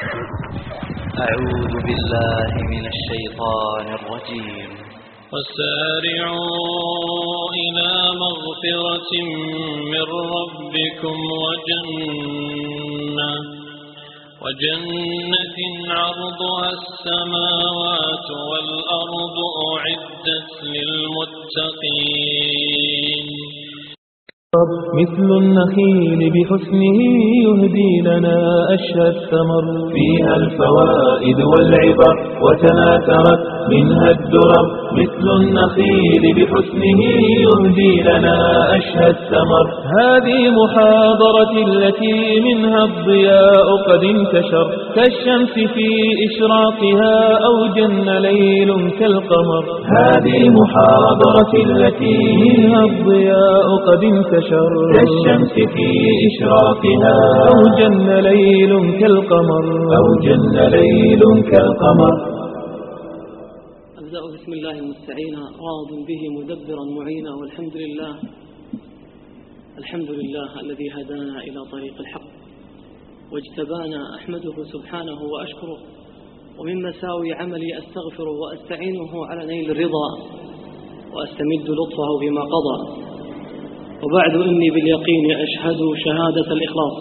أعوذ بالله من الشيطان الرجيم. وسارعوا إلى مغفرة من ربكم وجنة وجنة عرضها السماوات والأرض أعدت للمتقين. مثل النخيل بحسنه يهدي لنا أشهى الثمر. فيها الفوائد والعبر وتناثرت منها الدرر. مثل النخيل بحسنه يهدي لنا أشهى الثمر. هذه محاضرة التي منها الضياء قد انتشر كالشمس في إشراقها أو جن ليل كالقمر. هذه محاضرة التي منها الضياء قد انتشر كالشمس في إشراقها أو جن ليل كالقمر. أو جن ليل كالقمر. أبدأ بسم الله المستعين راض به مدبرا معينا والحمد لله. الحمد لله الذي هدانا إلى طريق الحق واجتبانا أحمده سبحانه وأشكره ومن مساوي عملي أستغفره وأستعينه على نيل الرضا وأستمد لطفه بما قضى. وبعد إني باليقين أشهد شهادة الإخلاص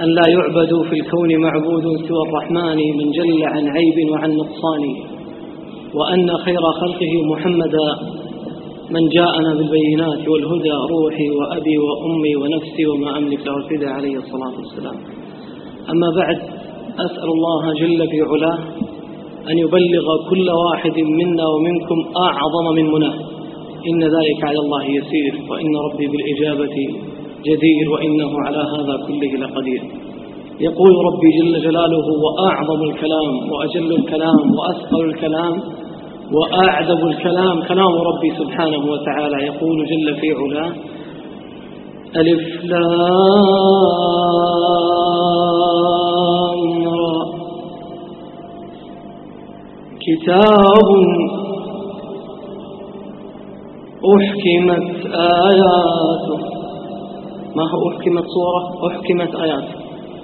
أن لا يعبد في الكون معبود سوى الرحمن من جل عن عيب وعن نقصان. وأن خير خلقه محمدا من جاءنا بالبينات والهدى روحي وأبي وأمي ونفسي وما أملك له عليه الصلاة والسلام. أما بعد أسأل الله جل في علاه أن يبلغ كل واحد منا ومنكم أعظم من مناه إن ذلك على الله يسير وإن ربي بالإجابة جدير وإنه على هذا كله لقدير. يقول ربي جل جلاله وأعظم الكلام وأجل الكلام وأثقل الكلام وأعذب الكلام كلام ربي سبحانه وتعالى. يقول جل في علاه ألف لام را. كتاب أحكمت آياته. ما هو أحكمت صورة؟ أحكمت آياته.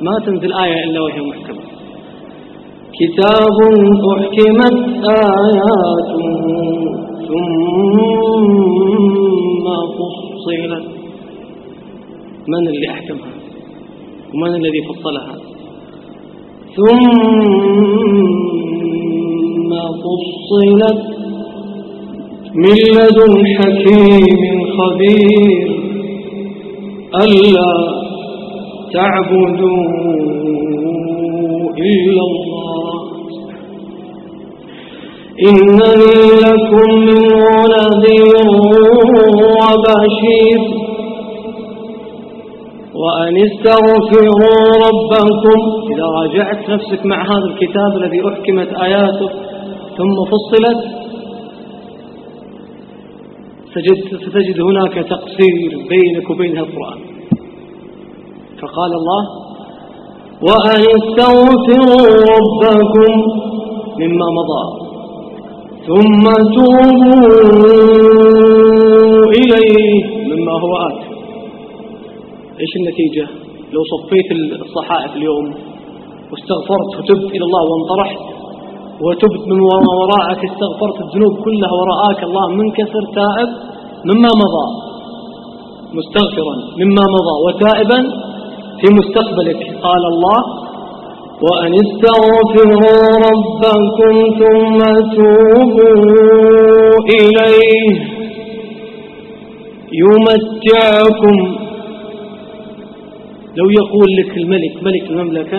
ما تنزل آية إلا وهي محكمة. كتاب أحكمت آياته ثم فصلت. من اللي أحكمها؟ ومن الذي فصلها؟ ثم فصلت. من لدن حكيم خبير. ألا تعبدوا إلا الله. إنني لكم منه نذير وبشير. وأن استغفروا ربكم. إذا راجعت نفسك مع هذا الكتاب الذي أحكمت آياته ثم فصلت ستجد هناك تقصير بينك وبين القرآن. فقال الله وأن استغفروا ربكم مما مضى ثم توبوا إليه مما هو آت. إيش النتيجة؟ لو صفيت الصحائف اليوم واستغفرت وتبت إلى الله وانطرحت وتبت من وراءك استغفرت الذنوب كلها وراءك الله منكسر تائب مما مضى. مستغفرا مما مضى وتائبا في مستقبلك قال الله وأن استغفروا ربكم ثم توبوا إليه. يمتعكم. لو يقول لك الملك ملك المملكة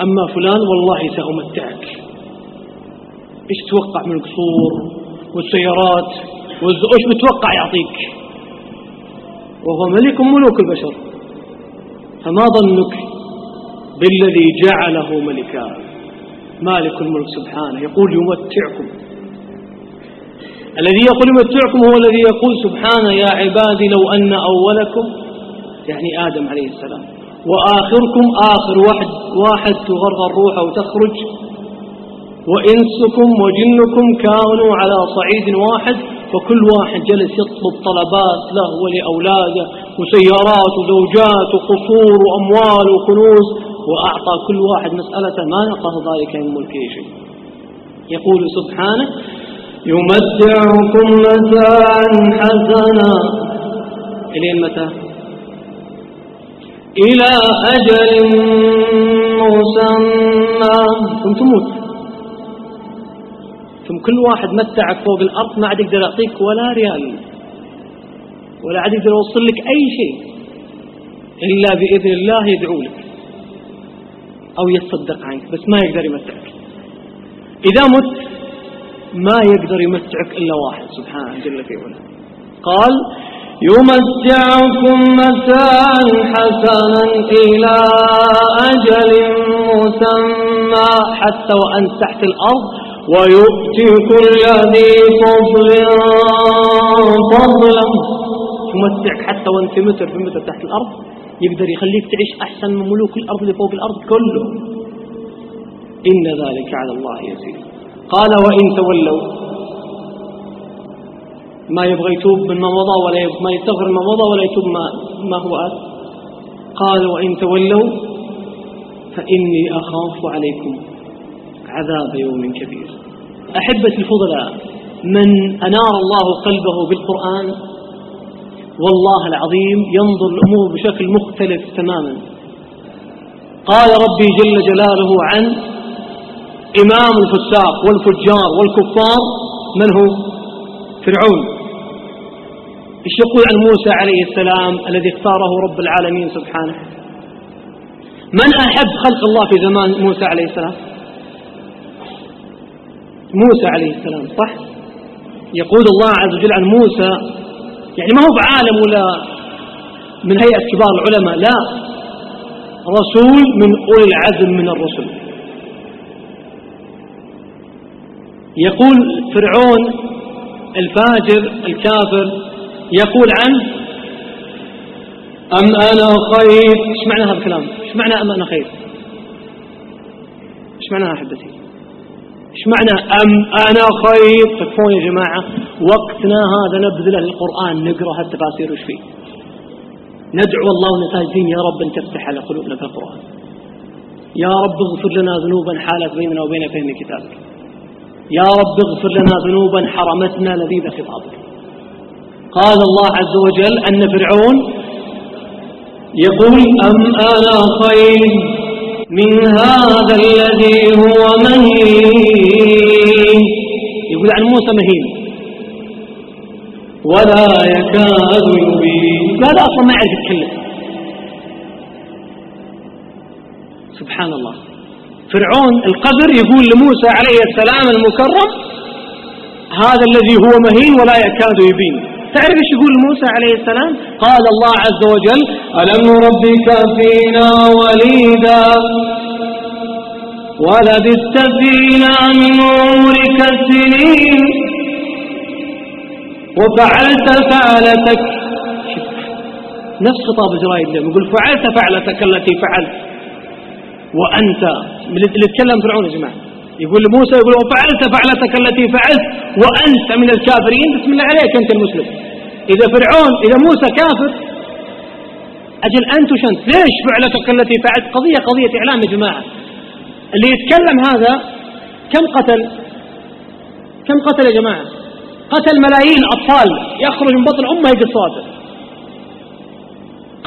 أما فلان والله سأمتعك. إيش توقع من القصور والسيارات وإيش متوقع يعطيك؟ وهو ملك ملوك البشر. فما ظنك بالذي جعله ملكا؟ مالك الملك سبحانه يقول يمتعكم. الذي يقول يمتعكم هو الذي يقول سبحانه يا عبادي لو أن أولكم يعني آدم عليه السلام. وآخركم آخر واحد واحد تغرغر روحه وتخرج وإنسكم وجنكم كانوا على صعيد واحد فكل واحد جلس يطلب طلبات له ولأولاده وسيارات وزوجات وقصور وأموال وكنوز وأعطى كل واحد مسألته ما نقص ذلك من ملكه شيء يقول سبحانه يمتعكم متاعا حسنا. إلى متى؟ إلى أجل مسمى. ثم تموت ثم كل واحد متعك فوق الأرض ما عاد يقدر يعطيك ولا ريال. ولا عاد يقدر يوصل لك أي شيء إلا بإذن الله يدعو لك أو يتصدق عنك بس ما يقدر يمتعك. إذا مت ما يقدر يمتعك إلا واحد سبحانه جل في علاه. قال يمتعكم متاعا حسنا إلى أجل مسمى حتى وأنت تحت الأرض ويؤتي كل ذي فضل فضلا يمتعك حتى وانت متر في متر تحت الأرض يقدر يخليك تعيش أحسن من ملوك الأرض اللي فوق الأرض كله. إن ذلك على الله يسير. قال وإن تولوا ما يبغى يتوب مما مضى ولا ما يستغفر مما مضى ولا يتوب ما, ما هو آت. قال وإن تولوا فإني أخاف عليكم عذاب يوم كبير. أحبة الفضلاء من أنار الله قلبه بالقرآن والله العظيم ينظر الأمور بشكل مختلف تماما. قال ربي جل جلاله عن إمام الفساق والفجار والكفار من هو؟ فرعون. إيش يقول عن موسى عليه السلام الذي اختاره رب العالمين سبحانه؟ من أحب خلق الله في زمان موسى عليه السلام؟ موسى عليه السلام صح؟ يقول الله عز وجل عن موسى يعني ما هو بعالم ولا من هيئة كبار العلماء لا. رسول من أولي العزم من الرسل. يقول فرعون الفاجر الكافر يقول عنه أم أنا خير؟ إيش معنى هذا الكلام؟ إيش معنى أم أنا خير؟ إيش معنى أحبتي إيش معنى أم؟ أنا خير. تكفون يا جماعة وقتنا هذا نبذله للقرآن نقرأ هالتفاسير وش فيه؟ ندعو الله ونتاجدين يا رب أن تفتح على قلوبنا في القرآن. يا رب اغفر لنا ذنوبا حالت بيننا وبين فهم كتابك. يا رب اغفر لنا ذنوبا حرمتنا لذيذ خطابك. قال الله عز وجل أن فرعون يقول أم أنا خير من هذا الذي هو مهين؟ يقول عن موسى مهين ولا يكاد يبين لا أصلا ما يعرف يتكلم سبحان الله فرعون القدر يقول لموسى عليه السلام المكرم هذا الذي هو مهين ولا يكاد يبين. تعرف إيش يقول موسى عليه السلام؟ قال الله عز وجل ألم نربك فينا وليدا؟ ولبثت فينا من السنين. وفعلت فعلتك. نفس خطاب جرائد اليوم. يقول فعلت فعلتك التي فعلت. وأنت اللي يتكلم فرعون يا جماعة. يقول لموسى يقول وفعلت فعلتك التي فعلت. وأنت من الكافرين. بسم الله عليك أنت المسلم. إذا فرعون إذا موسى كافر أجل أنت وش أنت ليش فعلتك التي فعلت؟ قضية قضية إعلام يا جماعة. اللي يتكلم هذا كم قتل؟ كم قتل يا جماعة؟ قتل ملايين أطفال. يخرج من بطن أمه قصاده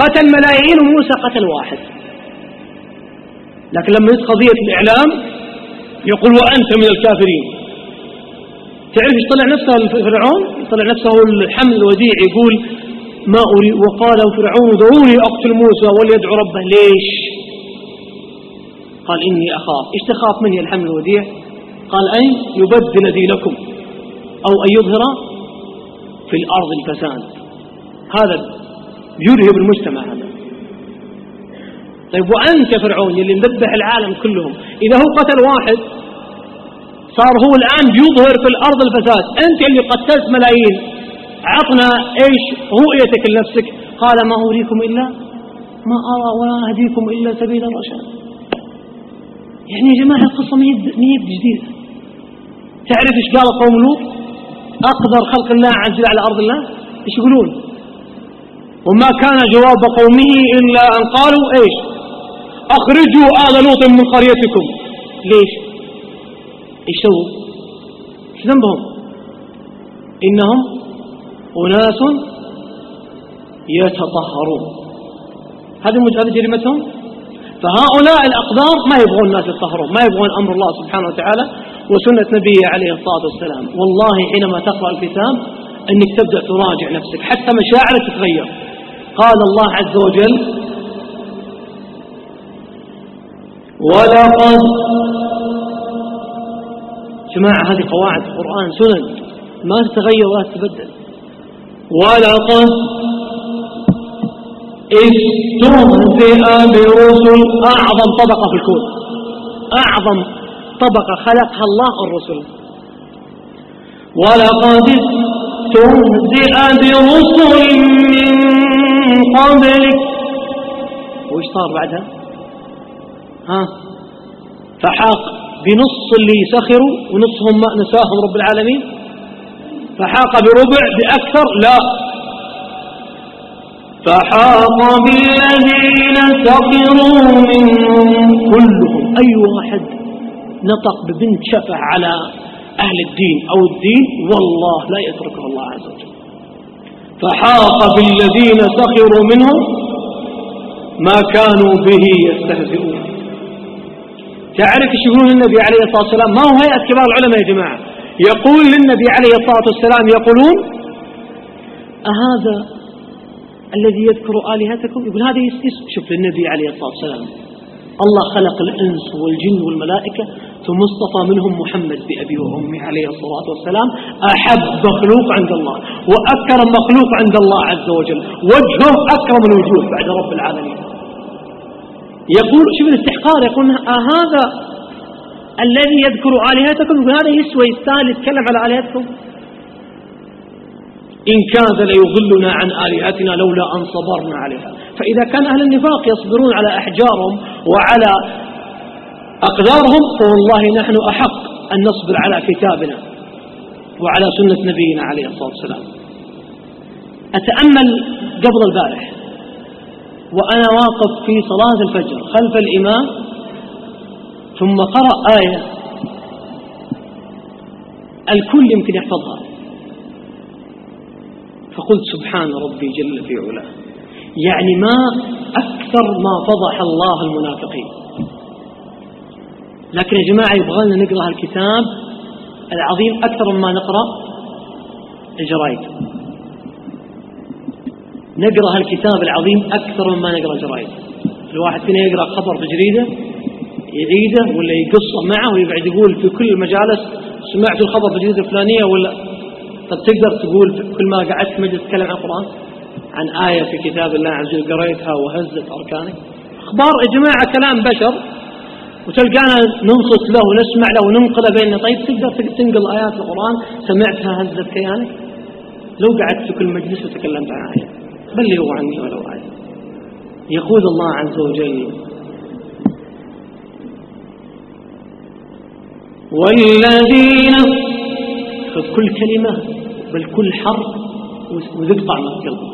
قتل ملايين وموسى قتل واحد. لكن لما يجي قضية الإعلام يقول وأنت من الكافرين. تعرف إيش طلع نفسه فرعون طلع نفسه الحمل الوديع يقول ما أريد وقال فرعون دعوني أقتل موسى وليدعو ربه. ليش؟ قال إني أخاف. إيش تخاف مني الحمل الوديع؟ قال أن يبدل دينكم أو أن يظهر في الأرض الفساد. هذا يرهب المجتمع هذا. طيب وأنت فرعون اللي مذبح العالم كلهم إذا هو قتل واحد صار هو الآن بيظهر في الأرض الفساد. أنت اللي قتلت ملايين. عطنا إيش رؤيتك لنفسك. قال ما أريكم إلا ما أرى ولا أهديكم إلا سبيل الرشاد. يعني يا جماعة القصة ميد جديدة تعرف إيش قال قوم لوط؟ أقدر خلق الله عز وجل على أرض الله؟ إيش يقولون؟ وما كان جواب قومه إلا أن قالوا إيش؟ أخرجوا آل لوط من قريتكم. ليش؟ إيش سووا؟ إيش ذنبهم؟ إنهم أناس يتطهرون. هذه هذه جريمتهم فهؤلاء الأقدار ما يبغون الناس يتطهرون ما يبغون أمر الله سبحانه وتعالى. وسنة نبيه عليه الصلاة والسلام. والله حينما تقرأ الكتاب أنك تبدأ تراجع نفسك حتى مشاعرك تتغير. قال الله عز وجل ولقد جماعة هذه قواعد القرآن سنن ما تتغير ولا تتبدل. ولقد استهزئ برسل أعظم طبقة في الكون. أعظم طبقة خلقها الله الرسل. ولقد استهزئ برسل من قبلك. وش صار بعدها؟ ها؟ فحاق بنص اللي سخروا ونصهم ما نساهم رب العالمين. فحاق بربع بأكثر؟ لا. فحاق بالذين سخروا منهم. كلهم أي واحد نطق ببنت شفع على أهل الدين أو الدين والله لا يتركه الله عز وجل. فحاق بالذين سخروا منهم ما كانوا به يستهزئون. تعرف يقولون للنبي عليه الصلاة والسلام؟ ما هو هيئة كبار العلماء يا جماعة؟ يقول للنبي عليه الصلاة والسلام يقولون أهذا الذي يذكر آلهتكم؟ يقول هذا اسم شوف للنبي عليه الصلاة والسلام الله خلق الإنس والجن والملائكة ثم اصطفى منهم محمد بأبي وأمي عليه الصلاة والسلام. أحب مخلوق عند الله وأكرم مخلوق عند الله عز وجل. وجهه أكرم الوجوه بعد رب العالمين. يقول شوف الاستحقار يقول هذا الذي يذكر آلهتكم. يقول هذا يسوى يستاهل يتكلم على آلهتكم. إن كاد ليضلنا عن آلهتنا لولا أن صبرنا عليها. فإذا كان أهل النفاق يصبرون على أحجارهم وعلى أقدارهم فوالله نحن أحق أن نصبر على كتابنا وعلى سنة نبينا عليه الصلاة والسلام. أتأمل قبل البارح وأنا واقف في صلاة الفجر خلف الإمام ثم قرأ آية الكل يمكن يحفظها. فقلت سبحان ربي جل في علاه. يعني ما أكثر ما فضح الله المنافقين. لكن يا جماعة يبغى لنا نقرأ الكتاب العظيم أكثر مما نقرأ الجرايد نقرأ الكتاب العظيم أكثر مما نقرأ الجرايد الواحد فينا يقرأ خبر في جريدة يعيده ولا يقصه معه ويقعد يقول في كل المجالس سمعت الخبر في الجريدة الفلانية ولا؟ طب تقدر تقول كل ما قعدت مجلس تتكلم عن القرآن؟ عن آية في كتاب الله عز وجل قريتها وهزت أركانك أخبار يا جماعة كلام بشر. وتلقانا ننصت له ونسمع له وننقله بيننا طيب تقدر تنقل آيات القرآن؟ سمعتها هزت كيانك لو قعدت في كل مجلس وتكلمت عن آية. بلغوا عني ولو آية يقول الله عز وجل والذين خذ كل كلمة بل كل حرف وذق طعم القلب.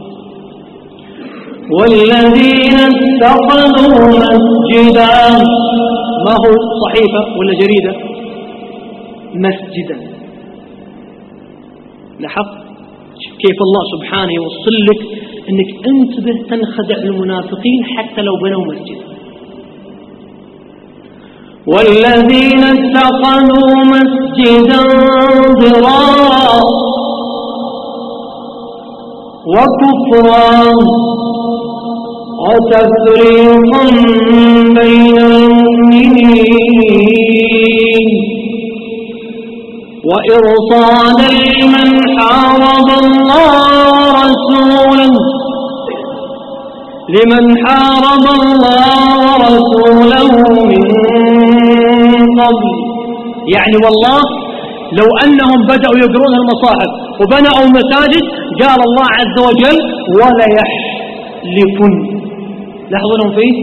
والذين اتخذوا مسجدا. ما هو؟ صحيفة ولا جريدة؟ مسجدا. لاحظ كيف الله سبحانه يوصل لك إنك انتبه تنخدع المنافقين حتى لو بنوا مسجدا. والذين اتخذوا مسجدا ضرارا وكفرا. وتفريقا بين المؤمنين. وإرصادا لمن حارب الله ورسوله. لمن حارب الله ورسوله من قبل. يعني والله لو أنهم بدأوا يقرون المصاحف وبنوا مساجد قال الله عز وجل ولا يحلفن لاحظونهم فيه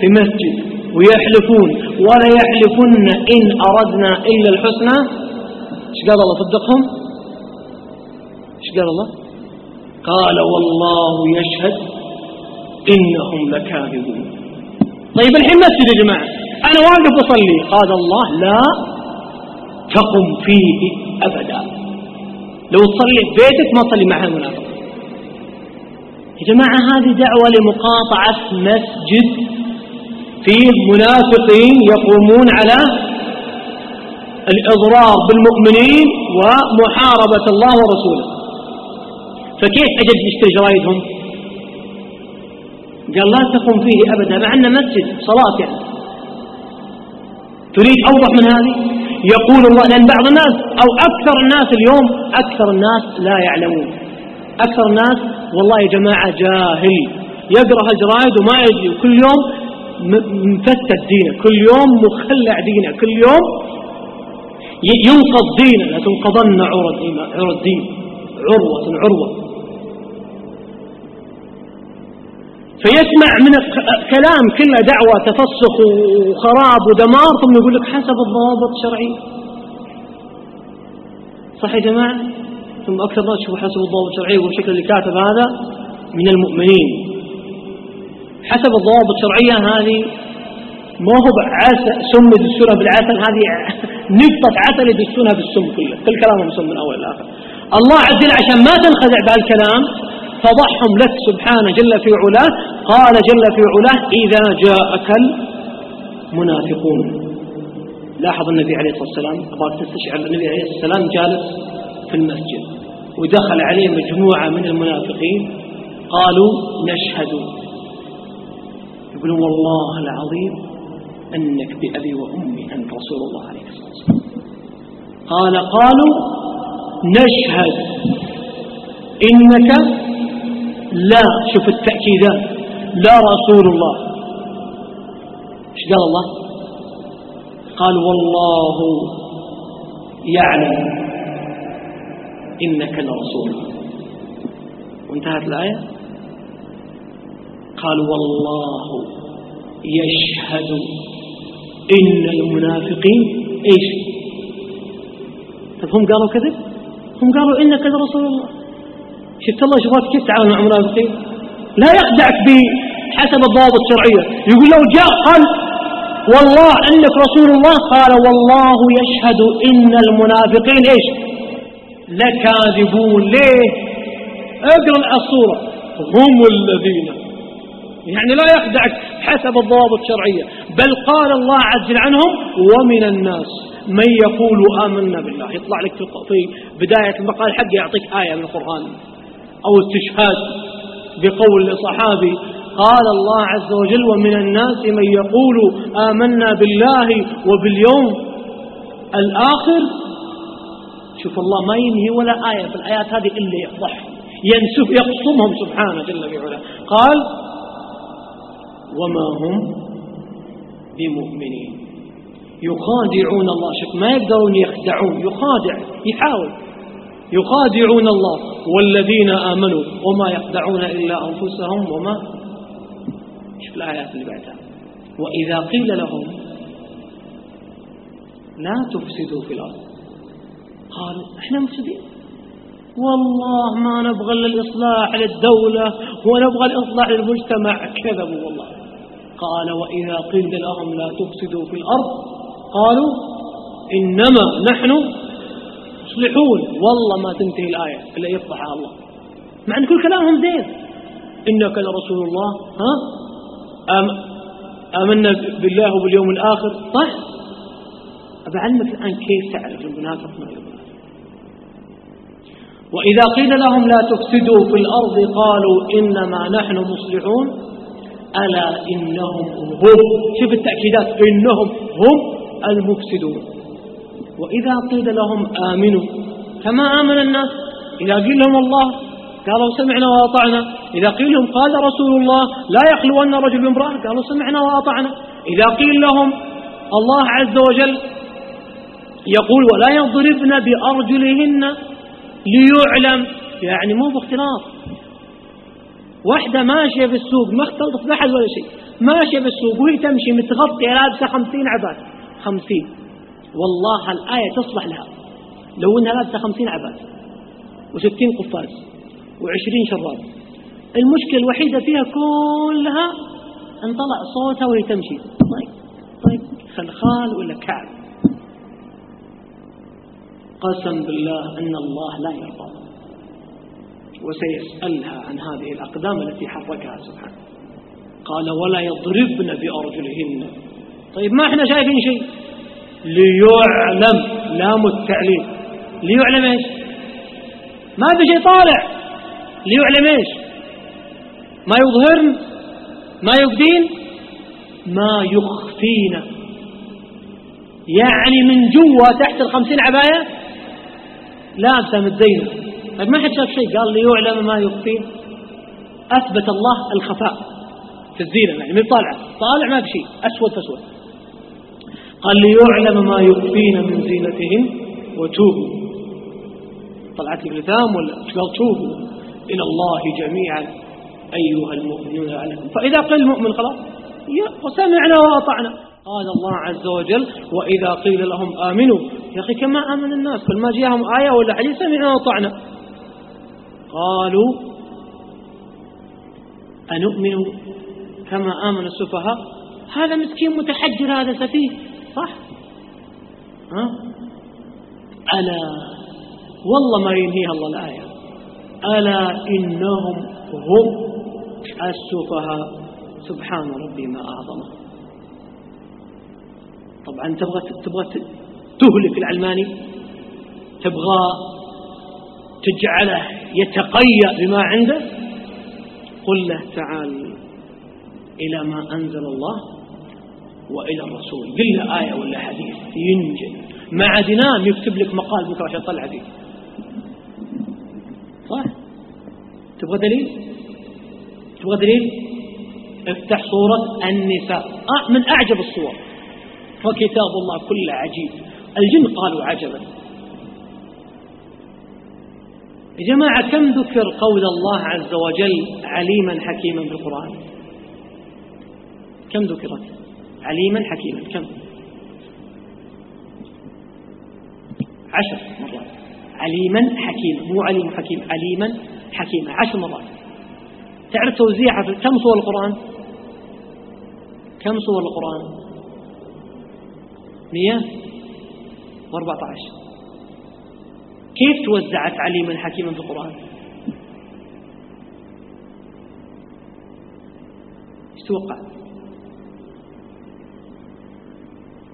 في مسجد ويحلفون. ولا يحلفن إن أردنا إلا الحسنى. إيش قال الله صدقهم إيش قال الله؟ قال والله يشهد إنهم لكاذبون. طيب الحين مسجد يا جماعة. أنا واقف أصلي. قال الله لا تقم فيه أبدا. لو تصلي في بيتك ما تصلي مع المنافق. يا جماعة هذه دعوة لمقاطعة مسجد فيه منافقين يقومون على الإضرار بالمؤمنين ومحاربة الله ورسوله. فكيف أجد يشتري جرايدهم؟ قال لا تقوم فيه أبدا مع أنه مسجد صلاة يعني. تريد أوضح من هذه؟ يقول الله لأن بعض الناس أو أكثر الناس اليوم أكثر الناس لا يعلمون. أكثر الناس والله يا جماعة جاهل يقرأ الجرايد وما يدري كل يوم مفتت دينه. كل يوم مخلع دينه. كل يوم ينقض دينه. لتنقضن عرى الدين عروة عروة. فيسمع من كلام كله دعوة تفسخ وخراب ودمار ثم يقول لك حسب الضوابط الشرعية. صح يا جماعة؟ ثم أكثر ناس يشوفوا حسب الضوابط الشرعية والشكل اللي كاتب هذا من المؤمنين. حسب الضوابط الشرعية هذه ما هو عسل سم يدسونها بالعسل هذه نقطة عسل يدسونها بالسم كله. كل كلامهم سم من أول لآخر. الله عز وجل عشان ما تنخدع بهالكلام فضحهم لك سبحانه جل في علاه. قال جل في علاه إذا جاءك المنافقون. لاحظ النبي عليه الصلاة والسلام أبغاك تستشعر النبي عليه الصلاة والسلام جالس في المسجد. ودخل عليه مجموعة من المنافقين قالوا نشهد. يقولون والله العظيم أنك بأبي وأمي أنت رسول الله عليه الصلاة والسلام. قال قالوا نشهد. إنك لا شوف التأكيدات لا رسول الله. إيش قال الله؟ قال والله يعلم. إنك لرسول. وانتهت الآية؟ قال والله يشهد إن المنافقين إيش؟ طيب هم قالوا كذب؟ هم قالوا إنك لرسول الله. شفت الله شباب كيف تعامل مع المنافقين لا يخدعك بحسب الضوابط الشرعية. يقول لو جاء قال والله أنك رسول الله قال والله يشهد إن المنافقين إيش؟ لكاذبون. ليه؟ اقرأ الصورة هم الذين. يعني لا يخدعك حسب الضوابط الشرعية. بل قال الله عز وجل عنهم ومن الناس من يقول آمنا بالله. يطلع لك في بداية المقال حق يعطيك آية من القرآن. أو استشهاد بقول صحابي قال الله عز وجل ومن الناس من يقول آمنا بالله وباليوم الآخر شوف الله ما ينهي ولا آية في الآيات هذه إلا يفضح. ينسف يقصمهم سبحانه جل في علاه. قال وما هم بمؤمنين. يخادعون الله. شوف ما يقدرون يخدعون يخادع يحاول. يخادعون الله والذين آمنوا وما يخدعون إلا أنفسهم وما شوف الآيات اللي بعدها. وإذا قيل لهم لا تفسدوا في الأرض. قالوا إحنا مفسدين. والله ما نبغى الإصلاح للدولة ونبغى الإصلاح للمجتمع. كذبوا والله. قال وإذا قيل لهم لا تفسدوا في الأرض قالوا إنما نحن يصلحون والله ما تنتهي الآية إلا يفضحها الله. مع أن كل كلامهم زين. إنك لرسول الله ها؟ آم آمنا بالله وباليوم الآخر. صح أبعلمك الآن كيف تعرف؟ المنافق من المنافق وإذا قيل لهم لا تفسدوا في الأرض قالوا إنما نحن مصلحون. ألا إنهم هم. شوف التأكيدات إنهم هم المفسدون. وإذا قيل لهم آمنوا كما آمن الناس. إذا قيل لهم الله قالوا سمعنا وأطعنا. إذا قيل لهم قال رسول الله لا يخلون رجل بامرأة قالوا سمعنا وأطعنا. إذا قيل لهم الله عز وجل يقول ولا يضربن بأرجلهن ليعلم يعني مو باختلاط. واحدة ماشية في السوق ما اختلطت بأحد ولا شيء. ماشية في السوق وهي تمشي متغطية لابسة خمسين عباد. خمسين. والله الآية تصلح لها. لو أنها لابسة خمسين عباد. وستين قفاز. وعشرين شراب. المشكلة الوحيدة فيها كلها انطلع صوتها وهي تمشي. طيب طيب خلخال ولا كعب؟ قسم بالله أن الله لا يرضى. وسيسألها عن هذه الأقدام التي حركها سبحانه. قال ولا يضربن بأرجلهن. طيب ما إحنا شايفين شيء؟ ليعلم لام التعليم. ليعلم إيش؟ ما في شيء طالع. ليعلم إيش؟ ما يظهرن؟ ما يبدين؟ ما يخفين. يعني من جوا تحت الخمسين عباية لابسة متزينة طيب ما حد شاف شيء؟ قال ليعلم ما يخفين أثبت الله الخفاء. في الزينة يعني من طالعة طالع ما في شيء. أسود فأسود قال ليعلم ما يخفين من زينتهن وتوبوا. طلعت الغثام ولا؟ قال توبوا. إلى الله جميعا أيها المؤمنون لعلكم فإذا قيل المؤمن خلاص. وسمعنا وأطعنا. قال الله عز وجل وإذا قيل لهم آمنوا يا أخي كما آمن الناس كل ما جاءهم آية ولا حديث سمعنا وأطعنا قالوا أنؤمن كما آمن السفهاء؟ هذا مسكين متحجر هذا سفيه. صح؟ ها؟ ألا والله ما ينهيها الله الآية. ألا إنهم هم السفهاء؟ سبحان ربي ما أعظمه طبعا تبغى تبغى تهلك العلماني تبغى تجعله يتقيأ بما عنده؟ قل له تعال إلى ما أنزل الله وإلى الرسول. قل له آية ولا حديث؟ ينجل مع دنام يكتب لك مقال بكرة عشان تطلع فيه. صح؟ تبغى دليل؟ تبغى دليل؟ افتح صورة النساء. آه من أعجب الصور. وكتاب الله كله عجيب. الجن قالوا عجبا. يا جماعة كم ذكر قول الله عز وجل عليما حكيما في القرآن؟ كم ذكرت؟ عليما حكيما كم؟ عشر مرات. عليما حكيما مو عليم حكيم عليما حكيما. عشر مرات. تعرف توزيعها في كم صور القرآن؟ كم صور القرآن؟ مية؟ واربعة عشر كيف توزعت عليما حكيما في القرآن؟ توقع؟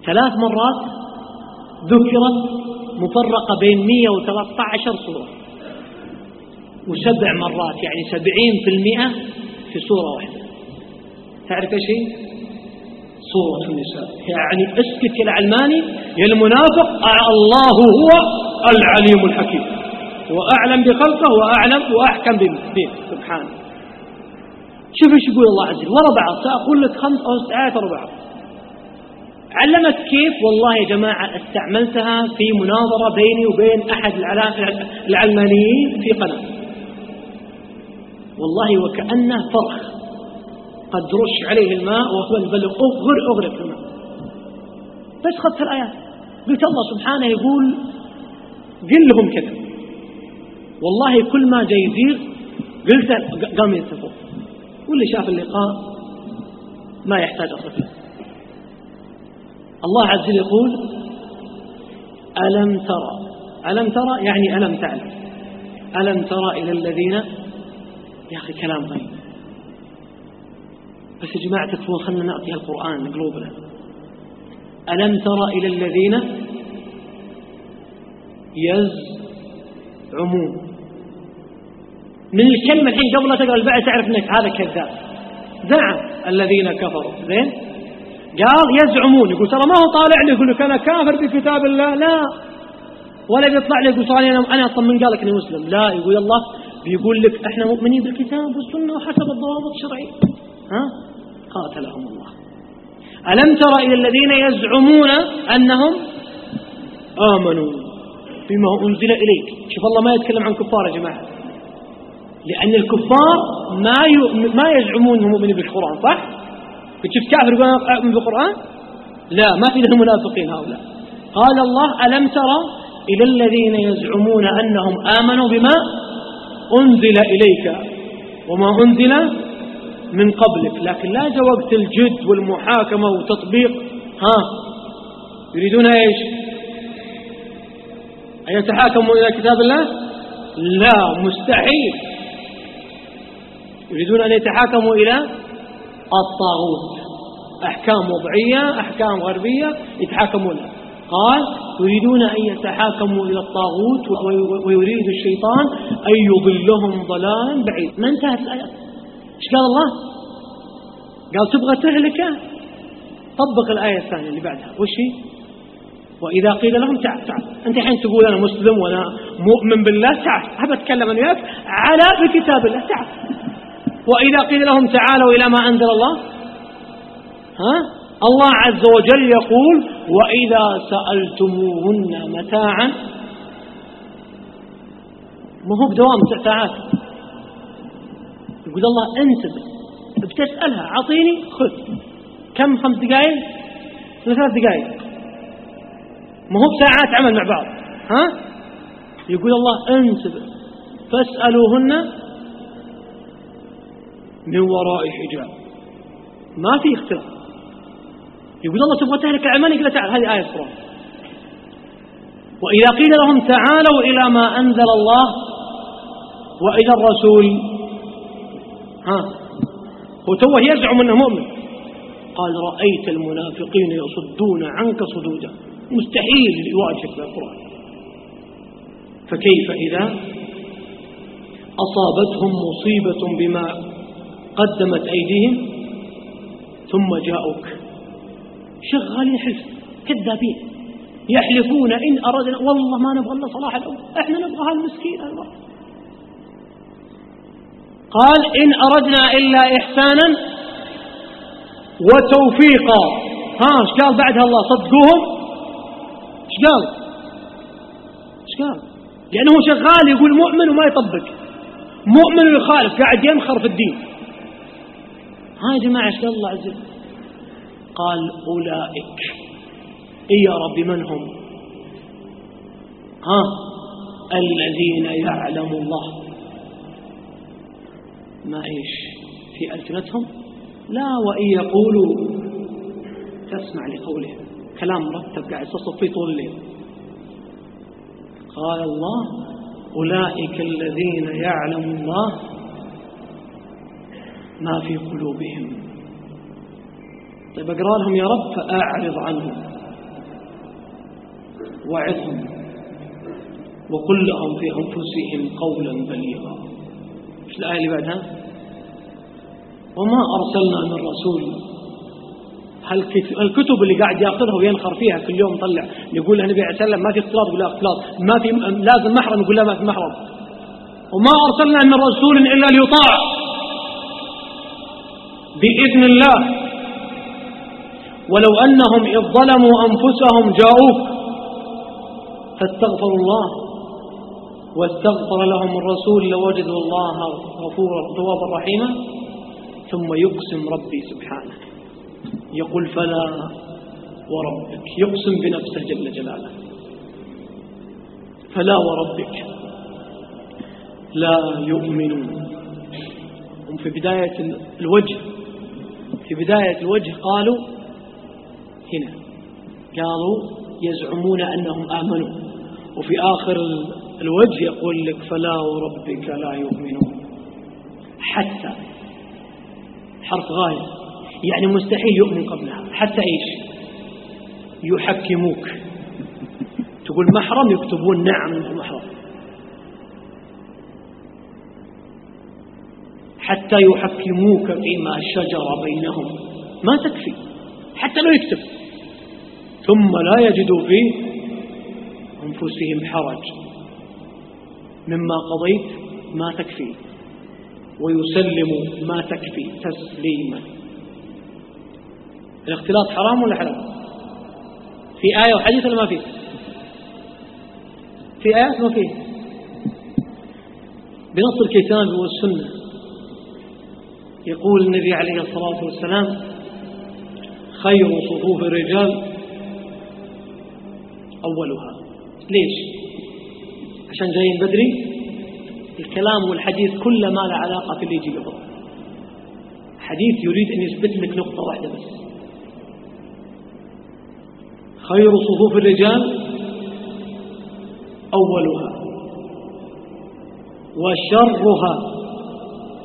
ثلاث مرات ذكرت مفرقة بين 113 صورة. وسبع مرات يعني سبعين في المئة في صورة واحدة. تعرف إيش هي؟ صورة النساء. يعني اسكت يا العلماني يا المنافق الله هو العليم الحكيم. وأعلم بخلقه وأعلم وأحكم به سبحانه. شوف إيش يقول الله عز وجل. ورا بعض سأقول لك خمس أو آيات ورا بعض علمت كيف؟ والله يا جماعة استعملتها في مناظرة بيني وبين أحد العلمانيين في قناة. والله وكأنه فرخ قد رش عليه الماء وهو البلغ أغر أغرق في الماء بس خذت الآيات. قلت الله سبحانه يقول قل لهم كذا. والله كل ما جاي يزيغ قلت قام ينتفض واللي شاف اللقاء ما يحتاج أصرف له الله عز وجل يقول ألم ترى؟ ألم ترى؟ يعني ألم تعلم؟ ألم ترى إلى الذين يا أخي كلام طيب بس يا جماعة تكفون خلنا نعطي القرآن قلوبنا. ألم ترى إلى الذين يزعمون؟ من الكلمة الحين قبل لا تقرأ البعث تعرف أنك هذا كذاب. زعم الذين كفروا. زين؟ قال يزعمون. يقول ترى ما هو طالع لي يقول لك أنا كافر بكتاب الله. لا. ولا بيطلع لي يقول صالح أنا أصلا من قال لك إني مسلم. لا يقول الله. بيقول لك إحنا مؤمنين بالكتاب والسنة وحسب الضوابط الشرعية. ها؟ قاتلهم الله. ألم تر إلى الذين يزعمون أنهم آمنوا بما أنزل إليك؟ شوف الله ما يتكلم عن كفار يا جماعة. لأن الكفار ما ما يزعمون أنهم مؤمنين بالقرآن صح؟ شفت كافر يقول بالقرآن؟ لا ما في لهم منافقين هؤلاء. قال الله ألم ترى إلى الذين يزعمون أنهم آمنوا بما أنزل إليك وما أنزل من قبلك لكن لا وقت الجد والمحاكمة وتطبيق ها؟ يريدون إيش؟ أن يتحاكموا إلى كتاب الله؟ لا مستحيل. يريدون أن يتحاكموا إلى الطاغوت. أحكام وضعية أحكام غربية يتحاكمون. قال يريدون أن يتحاكموا إلى الطاغوت ويريد الشيطان أن يضلهم ضلالا بعيد. ما انتهت الآيات إيش قال الله؟ قال تبغى تهلكه طبق الآية الثانية اللي بعدها. وش هي؟ وإذا قيل لهم تعال تعال أنت الحين تقول أنا مسلم وأنا مؤمن بالله تعال هبى أتكلم أنا وياك على بكتاب الله تعال. وإذا قيل لهم تعالوا إلى ما أنزل الله؟ ها؟ الله عز وجل يقول وإذا سألتموهن متاعا. ما هو بدوام ساعات يقول الله أنت بتسألها أعطيني خذ. كم؟ خمس دقائق ثلاث دقائق ما هو بساعات عمل مع بعض. ها؟ يقول الله انتبه فاسألوهن من وراء حجاب. ما في اختلاف. يقول الله تبغى تهلك العلماني يقول تعال هذه آية القرآن وإذا قيل لهم تعالوا إلى ما أنزل الله وإلى الرسول ها. هو توه يزعم أنه مؤمن. قال رأيت المنافقين يصدون عنك صدودا. مستحيل يواجهك بالقرآن. فكيف إذا أصابتهم مصيبة بما قدمت أيديهم؟ ثم جاءوك. شغالين حلف كذابين. يحلفون إن أردنا والله ما نبغى إلا صلاح الأول. إحنا نبغى هالمسكين. قال إن أردنا إلا إحسانا وتوفيقا. ها إيش قال بعدها الله؟ صدقوهم؟ إيش قال؟ إيش قال؟ لأنه شغال يقول مؤمن وما يطبق. مؤمن ويخالف قاعد ينخر في الدين. ها يا جماعة إيش قال الله عز وجل؟ قال أولئك. إي يا رب من هم؟ ها؟ الذين يعلم الله. ما إيش في ألسنتهم؟ لا وإن يقولوا تسمع لقولهم كلام مرتب قاعد تصف فيه طول الليل. قال الله أولئك الذين يعلم الله ما في قلوبهم. طيب أقرأ لهم يا رب فأعرض عنهم وعظهم وقل لهم في أنفسهم قولا بليغا. إيش الآية اللي بعدها؟ وما أرسلنا من رسول. الكتب اللي قاعد يأخذها وينخر فيها كل يوم طلع يقول النبي عليه وسلم ما في اختلاط يقول لا اختلاط ما في لازم محرم يقول لا ما في محرم. وما أرسلنا من رسول إلا ليطاع. بإذن الله. ولو أنهم إذ ظلموا أنفسهم جاءوك فاستغفروا الله. واستغفر لهم الرسول لوجدوا الله غفورا توابا رحيما ثم يقسم ربي سبحانه. يقول فلا وربك. يقسم بنفسه جل جلاله. فلا وربك. لا يؤمنون. هم في بداية الوجه. في بداية الوجه قالوا هنا. قالوا يزعمون أنهم آمنوا. وفي آخر الوجه يقول لك فلا وربك لا يؤمنون. حتى حرف غاية. يعني مستحيل يؤمن قبلها. حتى إيش؟ يحكموك. تقول محرم يكتبون نعم محرم حتى يحكموك فيما شجر بينهم. ما تكفي. حتى لو يكتب. ثم لا يجدوا في أنفسهم حرج. مما قضيت ما تكفي. ويسلموا ما تكفي تسليما. الاختلاط حرام ولا حلال؟ في آية وحديث ولا ما فيه في آيات ما فيه بنص الكتاب والسنة يقول النبي عليه الصلاة والسلام خير صفوف الرجال أولها. ليش؟ عشان جايين بدري الكلام والحديث كله ما له علاقة في اللي يجي قبل حديث يريد أن يثبت لك نقطة واحدة بس خير صفوف الرجال أولها وشرها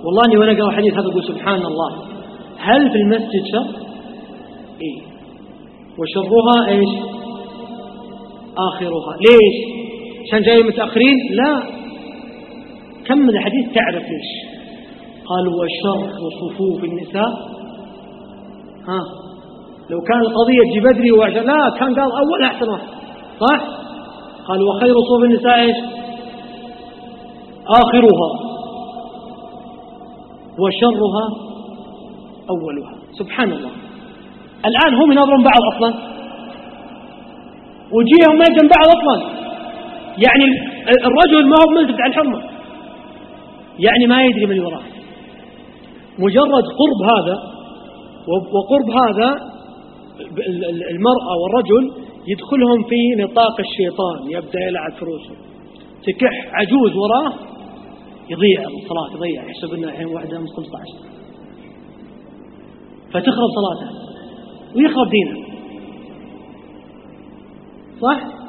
والله أني وأنا أقرأ الحديث هذا أقول سبحان الله هل في المسجد شر؟ إيه وشرها إيش؟ آخرها ليش؟ عشان جاي متأخرين؟ لا. كمل الحديث تعرف ليش؟ قال وشر صفوف النساء. ها. لو كان القضية تجي بدري وعشان لا كان قال أول أحسن واحد. صح؟ قال وخير صفوف النساء إيش؟ آخرها. وشرها أولها. سبحان الله الآن هم ينظرون بعض أصلا. وجيهم ما يجن بعض أصلا. يعني الرجل ما هو ملتفت على الحرمة يعني ما يدري من وراه. مجرد قرب هذا وقرب هذا المرأة والرجل يدخلهم في نطاق الشيطان يبدأ يلعب فروسه تكح عجوز وراه يضيع الصلاة يضيع يحسب إنه الحين واحدة من 15 فتخرب صلاته ويخرب دينه. صح؟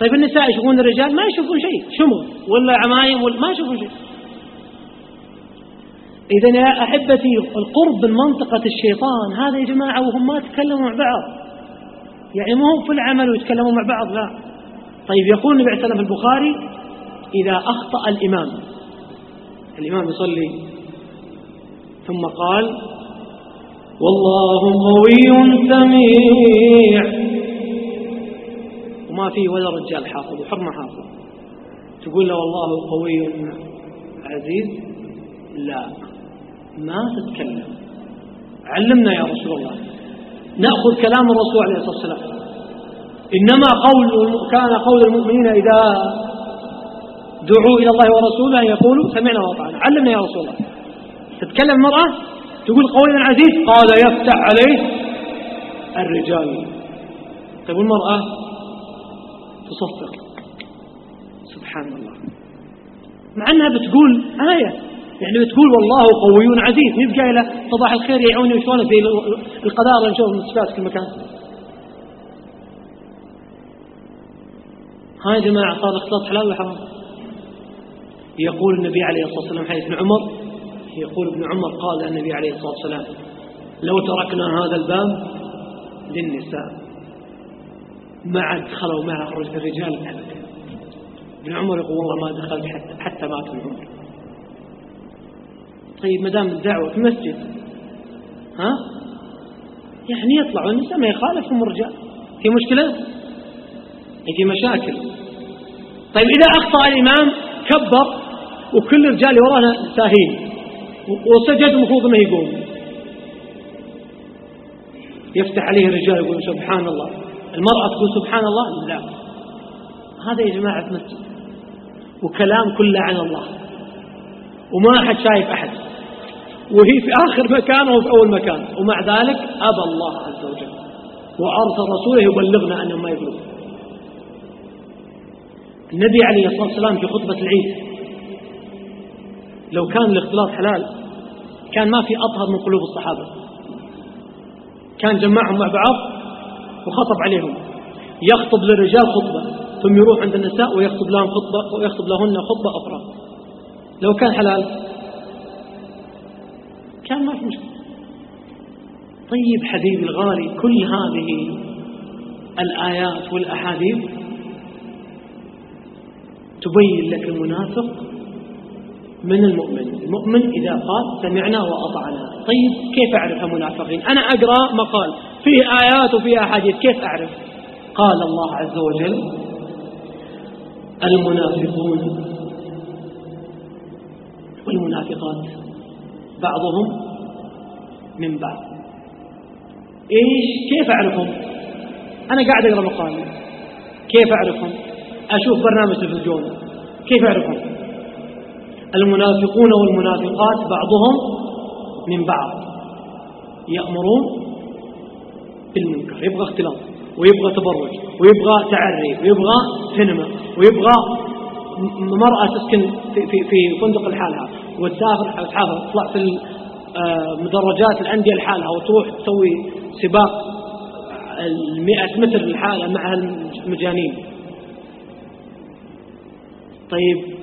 طيب النساء يشوفون الرجال ما يشوفون شيء شمر ولا عمايم ولا ما يشوفون شيء. إذا يا أحبتي القرب من منطقة الشيطان. هذا يا جماعة وهم ما تكلموا مع بعض. يعني مو هم في العمل ويتكلموا مع بعض لا. طيب يقول النبي عليه في البخاري إذا أخطأ الإمام. الإمام يصلي. ثم قال والله قوي سميع. وما فيه ولا رجال حافظ وحرمة حافظ. تقول له والله قوي عزيز؟ لا. ما تتكلم. علمنا يا رسول الله. نأخذ كلام الرسول عليه الصلاة والسلام. إنما قول كان قول المؤمنين إذا دعوا إلى الله ورسوله أن يقولوا سمعنا وأطعنا. علمنا يا رسول الله. تتكلم المرأة تقول قوي عزيز؟ قال يفتح عليه الرجال. طيب المرأة تصفق سبحان الله. مع أنها بتقول آية. يعني بتقول والله قوي عزيز. مين قايله صباح الخير يا عوني زي القذاره نشوف المستشفيات في كل مكان ها يا جماعة صار الاختلاط حلال ولا حرام؟ يقول النبي عليه الصلاة والسلام حديث ابن عمر. يقول ابن عمر قال النبي عليه الصلاة والسلام لو تركنا هذا الباب للنساء. ما عاد دخلوا معه الرجال ابدا. ابن عمر يقول والله ما دخلت حتى حتى مات ابن عمر طيب ما دام الدعوة في مسجد ها؟ يعني يطلعوا النساء ما يخالفهم الرجال. في مشكلة؟ يجي مشاكل. طيب إذا أخطأ الإمام كبر وكل الرجال ورانا ساهين وسجد المفروض انه يقوم. يفتح عليه الرجال يقول سبحان الله. المرأة تقول سبحان الله لا هذا يا جماعة مسجد. وكلام كله عن الله. وما أحد شايف أحد. وهي في آخر مكان وهو في أول مكان. ومع ذلك أبى الله عز وجل. وأرسل رسوله يبلغنا أنهم ما يبلغون. النبي عليه الصلاة والسلام في خطبة العيد. لو كان الاختلاط حلال كان ما في أطهر من قلوب الصحابة. كان جمعهم مع بعض وخطب عليهم. يخطب للرجال خطبة ثم يروح عند النساء ويخطب لهم خطبة ويخطب لهن خطبة أخرى. لو كان حلال. كان ما في مشكلة. طيب حبيبي الغالي كل هذه الآيات والأحاديث تبين لك المنافق من المؤمن. المؤمن إذا قال سمعنا وأطعنا. طيب كيف أعرف المنافقين أنا أقرأ مقال. فيه آيات وفيه أحاديث. كيف أعرف؟ قال الله عز وجل المنافقون والمنافقات بعضهم من بعض. إيش؟ كيف أعرفهم؟ أنا قاعد أقرأ مقال. كيف أعرفهم؟ أشوف برنامج تلفزيون. كيف أعرفهم؟ المنافقون والمنافقات بعضهم من بعض. يأمرون بالمنكر. يبغى اختلاط ويبغى تبرج ويبغى تعري ويبغى سينما ويبغى مرأة تسكن في, في, في فندق لحالها وتسافر تسافر تطلع في آه، مدرجات الأندية لحالها وتروح تسوي سباق المئة متر لحالها مع المجانين. طيب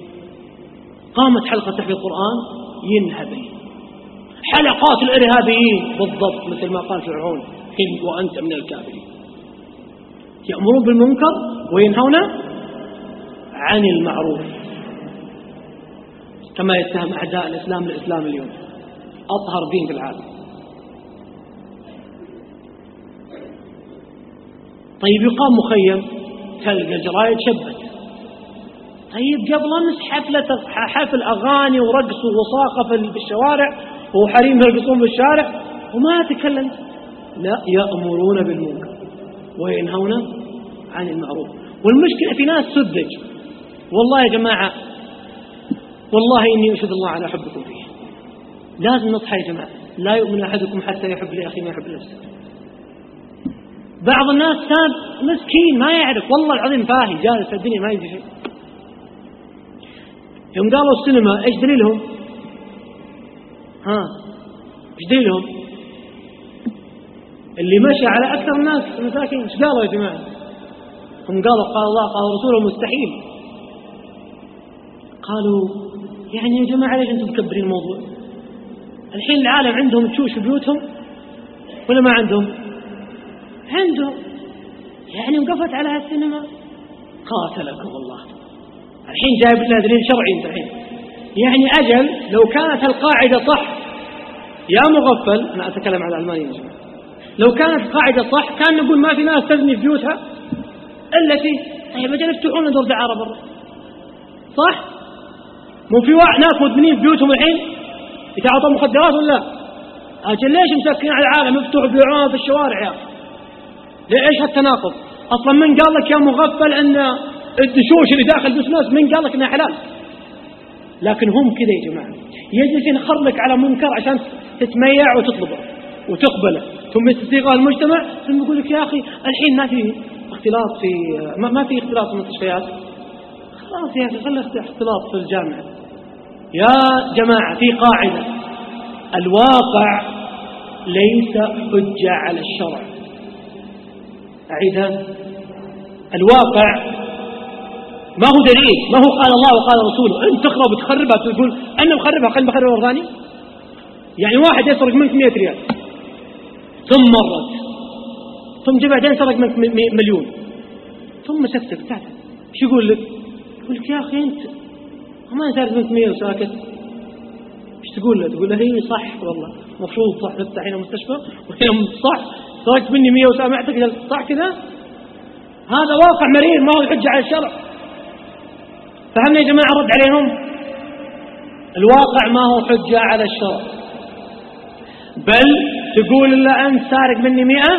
قامت حلقة تحفيظ القرآن ينهبل. حلقات الإرهابيين بالضبط مثل ما قال فرعون إن وأنت من الكافرين يأمرون بالمنكر وينهون عن المعروف. كما يتهم أعداء الإسلام الإسلام اليوم. أطهر دين في العالم. طيب يقام مخيم تلقى الجرايد شبت. طيب قبل أمس حفلة حفل أغاني ورقص ووصاخة في الشوارع وحريم يرقصون في الشارع وما تكلم لا يأمرون بالمنكر وينهون عن المعروف. والمشكلة في ناس سذج. والله يا جماعة والله إني أشهد الله على حبكم فيه. لازم نصحى يا جماعة. لا يؤمن أحدكم حتى يحب لأخيه ما يحب لنفسه. بعض الناس كان مسكين ما يعرف. والله العظيم فاهي جالس الدنيا ما يدري شيء. يوم قالوا السينما إيش دليلهم؟ ها إيش دليلهم؟ اللي مشى على أكثر الناس المساكين إيش قالوا يا جماعة؟ هم قالوا قال الله قال رسوله مستحيل قالوا يعني يا جماعة ليش أنتم مكبرين الموضوع؟ الحين العالم عندهم تشوش بيوتهم ولا ما عندهم؟ عندهم يعني وقفت على هالسينما قاتلكم الله الحين جايب لنا دليل شرعي انت الحين. يعني أجل لو كانت القاعدة صح يا مغفل أنا أتكلم عن الالمانيين لو كانت القاعده صح كان نقول ما في ناس تزني في بيوتها إلا في طيب أجل افتحوا لنا دور دعارة برا. صح؟ مو في واحد ناس مدمنين في بيوتهم الحين؟ يتعاطوا مخدرات ولا؟ أجل ليش مسكين على العالم يفتحوا بيوعون في الشوارع يا ليش هالتناقض؟ أصلا من قال لك يا مغفل إن الدشوش اللي داخل بسناس من قال لك إنها حلال. لكن هم كذا يا جماعة. يجلس ينخر لك على منكر عشان تتميع وتطلبه وتقبله. ثم يستسيغه المجتمع ثم يقول لك يا أخي الحين ما في اختلاط في ما, ما في اختلاط في المستشفيات. خلاص يا أخي خلي اختلاط في الجامعة. يا جماعة في قاعدة. الواقع ليس حجة على الشرع. اعيدها الواقع ما هو دليل؟ ما هو قال الله وقال رسوله؟ أنت تخرب وتخربها تقول أنا مخربها خليني بخربها مره ثانية يعني واحد يسرق منك 100 ريال. ثم مرت. ثم جاء بعدين سرق منك مليون. ثم سكتك تعال إيش يقول لك؟ يقول لك يا أخي أنت ما سرق منك 100 وساكت إيش تقول له؟ تقول له هي صح والله. المفروض صح تفتح هنا مستشفى. وهنا صح. سرقت مني 100 وسامحتك صح كذا؟ هذا واقع مرير ما هو الحجة على الشرع. فهمنا يا جماعة رد عليهم؟ الواقع ما هو حجة على الشرع. بل تقول إلا أنت سارق مني مئة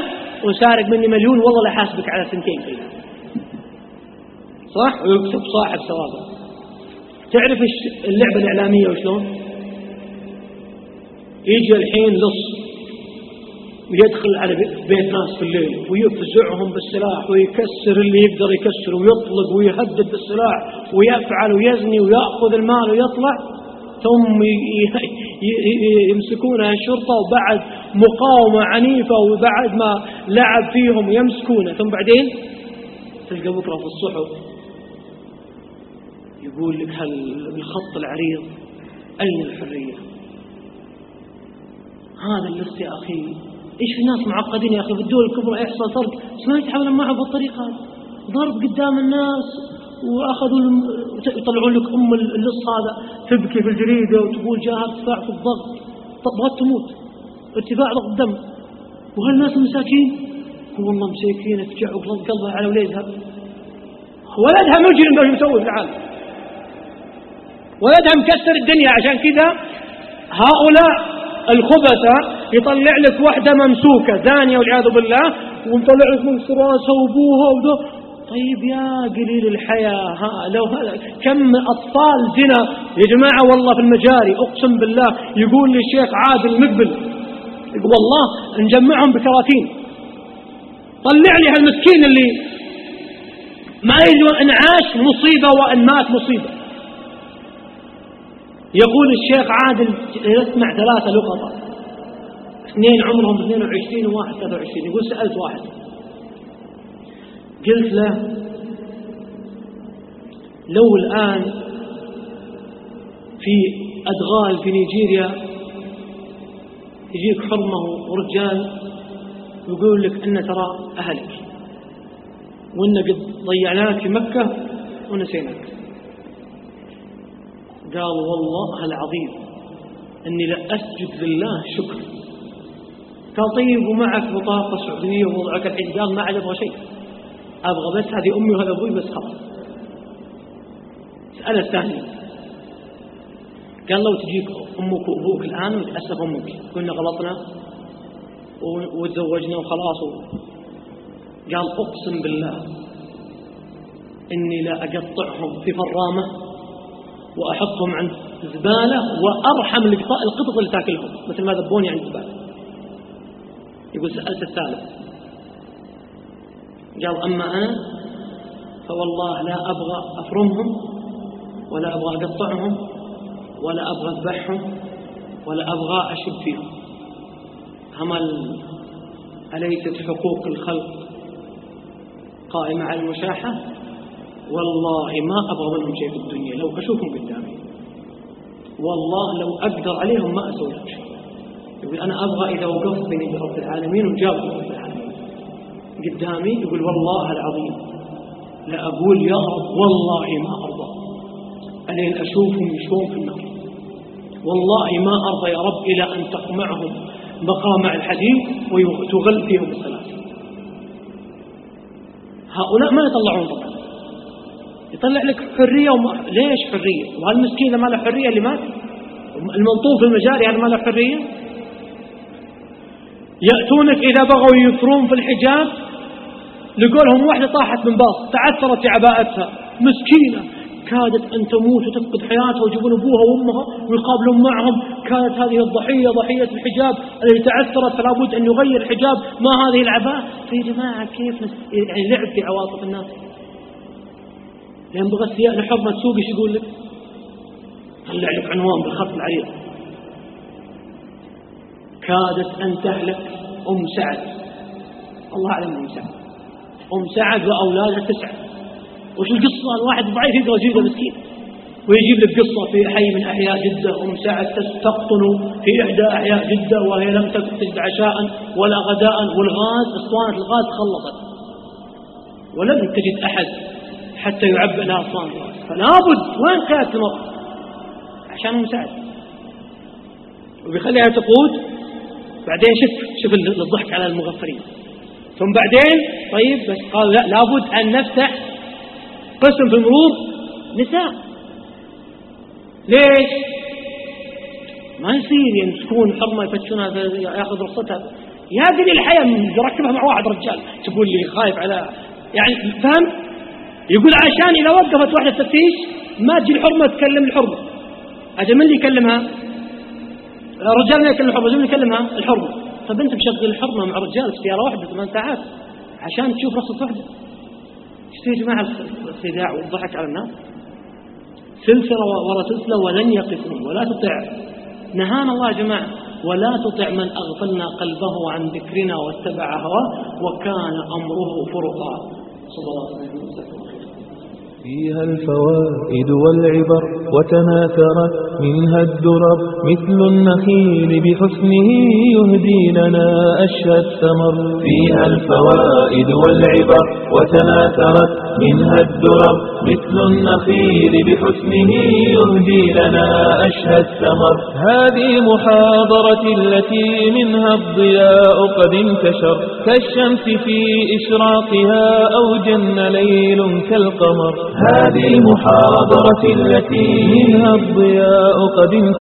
وسارق مني مليون والله لا حاسبك على سنتين كذا. صح؟ ويكتب صاحب ثوابه. تعرف اللعبة الإعلامية وشلون؟ يجي الحين لص. ويدخل على بيت ناس في الليل ويفزعهم بالسلاح ويكسر اللي يقدر يكسر ويطلق ويهدد بالسلاح ويفعل ويزني ويأخذ المال ويطلع ثم يمسكونه الشرطة وبعد مقاومة عنيفة وبعد ما لعب فيهم يمسكونه. ثم بعدين تلقى بكرة في الصحف يقول لك هل بالخط العريض أين الحرية؟ هذا اللص يا أخي إيش في ناس معقدين يا أخي في الدول الكبرى يحصل فرق بس ما يتحولون معه بالطريقة ضرب قدام الناس وأخذوا يطلعون لك أم اللص هذا تبكي في الجريدة وتقول جاء ارتفاع في الضغط. بغت تموت. ارتفاع ضغط الدم وهالناس المساكين؟ والله مساكين تجع قلبها على وليدها. ولدها مجرم ما يسوي في العالم. ولدها مكسر الدنيا. عشان كذا هؤلاء الخبثة يطلع لك واحدة ممسوكة. زانية والعياذ بالله. ومطلع لك من راسها وابوها وده. طيب يا قليل الحياة. ها لو كم أطفال زنا. يا جماعة والله في المجاري. أقسم بالله. يقول لي الشيخ عادل مقبل. يقول والله نجمعهم بكراتين. طلع لي هالمسكين اللي ما يدري إن عاش مصيبة وإن مات مصيبة. يقول الشيخ عادل يسمع ثلاثة لقطة اثنين عمرهم 22 وواحد 23 يقول سألت واحد. قلت له لو الآن في أدغال في نيجيريا يجيك حرمة ورجال ويقول لك أن ترى أهلك. وأن قد ضيعناك في مكة ونسيناك. قال والله العظيم أني لأسجد لله شكر قال طيب ومعك بطاقة سعودية ووضعك الحين. قال ما عاد أبغى شيء. أبغى بس هذه أمي وهذا أبوي بس خلاص. سأل الثاني. قال لو تجيك أمك وأبوك الآن وتأسف أمك. كنا غلطنا وتزوجنا وخلاص. قال أقسم بالله إني لا أقطعهم في فرامة وأحطهم عند زبالة وأرحم القطط اللي تاكلهم. مثل ما ذبوني عند زبالة. يقول سألت الثالث. قال أما أنا فوالله لا أبغى أفرمهم ولا أبغى أقطعهم ولا أبغى أذبحهم ولا أبغى أشب فيهم. همل أليست حقوق الخلق قائمة على المشاحة؟ والله ما أبغى منهم شيء في الدنيا. لو أشوفهم قدامي والله لو أقدر عليهم ما أسوي لهم شيء. يقول أنا أبغى إذا وقفت بين رب العالمين وجاب رب العالمين. قدامي يقول والله العظيم. لا أقول يا رب والله ما أرضى. ألين أشوفهم يشوفون في النار. والله ما أرضى يا رب إلى أن تقمعهم مقامع الحديد وتغل فيهم السلاسل هؤلاء ما يطلعون طبعا. يطلع لك حرية وما ليش حرية؟ وهالمسكين ما له حرية اللي مات؟ المنطوف المجاري هذا ما له حرية؟ يأتونك إذا بغوا يفرون في الحجاب لقولهم واحدة طاحت من باص تعثرت في عباءتها. مسكينة. كادت أن تموت وتفقد حياتها ويجيبون أبوها وأمها ويقابلون معهم. كانت هذه الضحية ضحية الحجاب التي تعثرت فلا بد أن يغير الحجاب. ما هذه العباءة؟ فيا جماعة كيف يعني لعب في عواطف الناس. لأن بغى السياق لحرمة سوق إيش يقول لك؟ طلع لك عنوان بالخط العريض. كادت أن تهلك أم سعد. الله أعلم أم سعد. أم سعد وأولادها تسعة. وش القصة؟ الواحد ضعيف يقرأ جيدة مسكين. ويجيب لك قصة في حي من أحياء جدة. أم سعد تقطن في إحدى أحياء جدة وهي لم تجد عشاء ولا غداء والغاز أسطوانة الغاز خلصت. ولم تجد أحد حتى يعبئ لها أسطوانة الغاز. فلا بد وين قيادة المرأة؟ عشان أم سعد. وبيخليها تقود بعدين شوف شوف الضحك على المغفرين ثم بعدين طيب بس قال لا لابد أن نفتح قسم في المرور نساء. ليش؟ ما يصير يمسكون حرمة يفتشونها يأخذ رخصتها. يا دنيا الحياة يركبها مع واحد رجال. تقول لي خايف على يعني فهم؟ يقول عشان إذا وقفت واحدة تفتيش ما تجي الحرمة تكلم الحرمة. أجل من اللي يكلمها؟ الرجال ما يكلم الحرمة من يكلمها الحرمة طب أنت مشغل الحرمة مع رجال في سيارة واحدة ثمان ساعات. عشان تشوف رصة واحدة إيش يا جماعة؟ الخداع والضحك على الناس. سلسلة ورا سلسلة ولن يقفون ولا تطع. نهانا الله يا جماعة. ولا تطع من أغفلنا قلبه عن ذكرنا واتبع هواه. وكان أمره فرقا. صلى الله عليه وسلم. فيها الفوائد والعبر وتناثرت منها الدرر مثل النخيل بحسنه يهدي لنا أشهى الثمر. فيها الفوائد والعبر وتناثرت منها الدرر مثل النخيل بحسنه يهدي لنا أشهى الثمر. هذه محاضرة التي منها الضياء قد انتشر كالشمس في إشراقها أو جن ليل كالقمر. هذه محاضرة التي منها الضياء قد